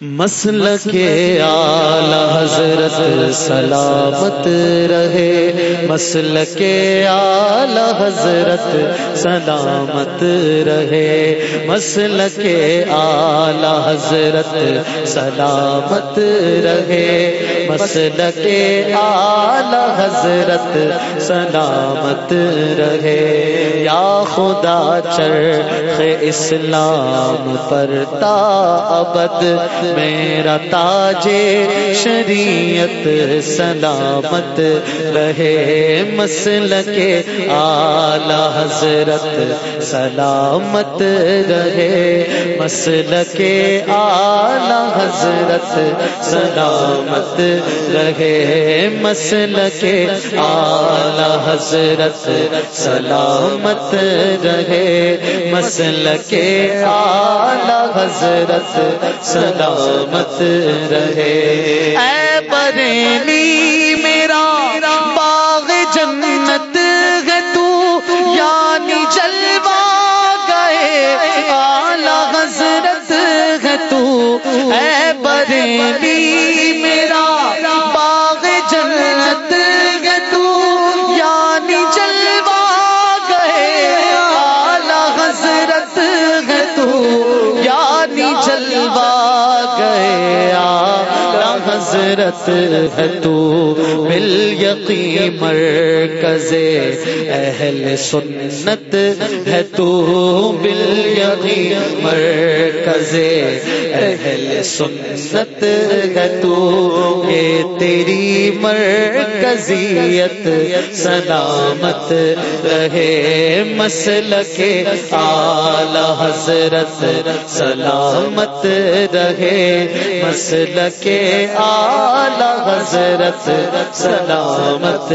مسل کے آلہ حضرت سلامت رہے۔ مسل کے آلہ حضرت سلامت رہے۔ مسل کے آلہ حضرت سلامت رہے۔ مسل کے آلہ حضرت سلامت رہے۔ خدا چرخ اسلام پر تا ابد، میرا تاج شریعت سلامت رہے مسل کے آلہ حضرت سلامت رہے مسل کے آلہ حضرت سلامت رہے مسل کے آلہ حضرت سلامت رہے۔ مسل کے آلہ حضرت سلامت رہے۔ اے بریلی میں حضرت ہے تو مل یقین مرکز اہل سنت ہے تو بل یقین مرکز اہل سنت ہے تو یہ تیری مرکزیت سلامت رہے مسل کے آلہ حضرت سلامت رہے مسل کے آلہ حضرت سلامت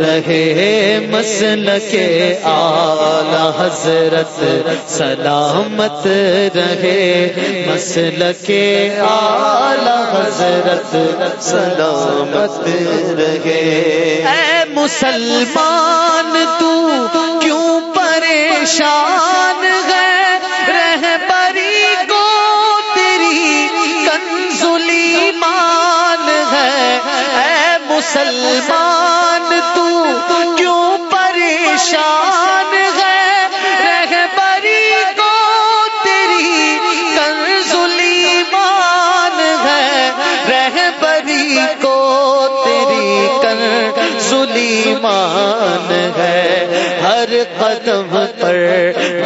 رہے مسل کے آلہ حضرت سلامت رہے مسل کے آلہ حضرت سلامت رہے۔ اے مسلمان تو کیوں پریشان ہے؟ مسلمان، تو کیوں پریشان ہے؟ رہ بری کو تیری کنزلی مان ہے۔ رہ بری کو تیری کن سلیمان ہے۔ ہر قدم پر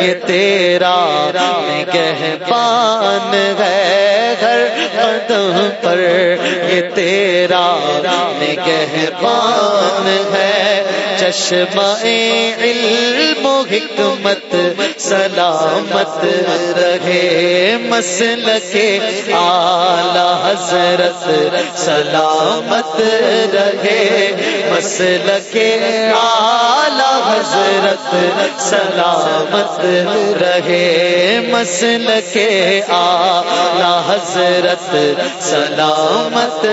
یہ تیرا نگہبان ہے۔ ہر قدم پر یہ تیرا نگہبان ہے، چشمہ علم و حکمت، سلامت رہے مسل کے آلہ حضرت، سلامت رہے مسل کے آلہ حضرت، سلامت رہے مسل کے آلہ حضرت سلامت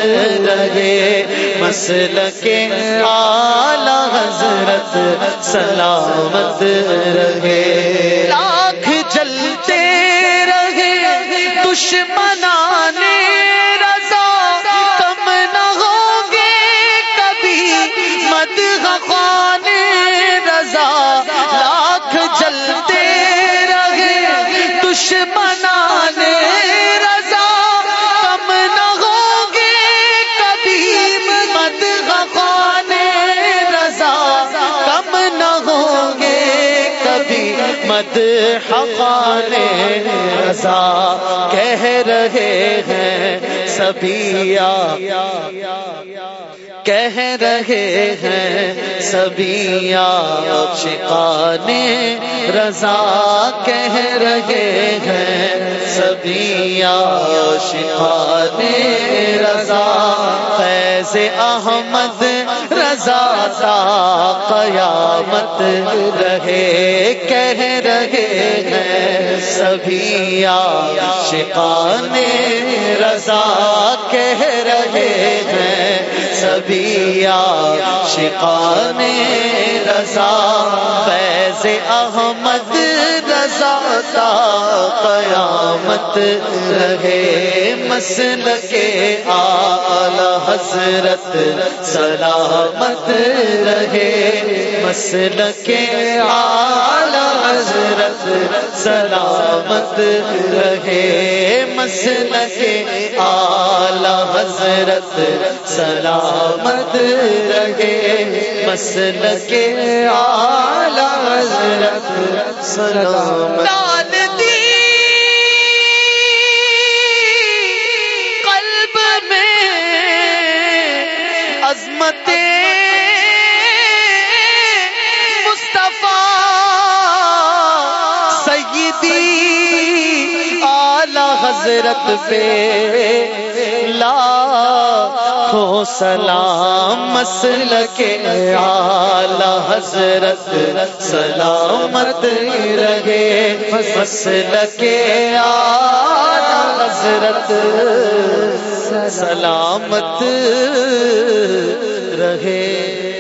رہے۔ مسل کے آلہ حضرت سلامت رہے۔ لاکھ جلتے رہے دشمنا حقان رضا کہہ رہے ہیں سبھی کہہ رہے ہیں سبھی شکان رضا کہہ رہے ہیں سبھی شکان رضا۔ فیض احمد رضا تا قیامت رہے کہہ رہے ہیں سبھی شکان رضا کہہ رہے شکان رضا، فیض احمد رضا تا قیامت رہے مسل کے آل حضرت، سلامت رہے مسل کے آل سلامت رہے مسل کے آل حضرت سلامت رہے مسل کے آل حضرت سلامت حضرت پہ لا ہو سلام مسل کے آلہ حضرت سلامت رہے مسل کے آلہ حضرت سلامت رہے۔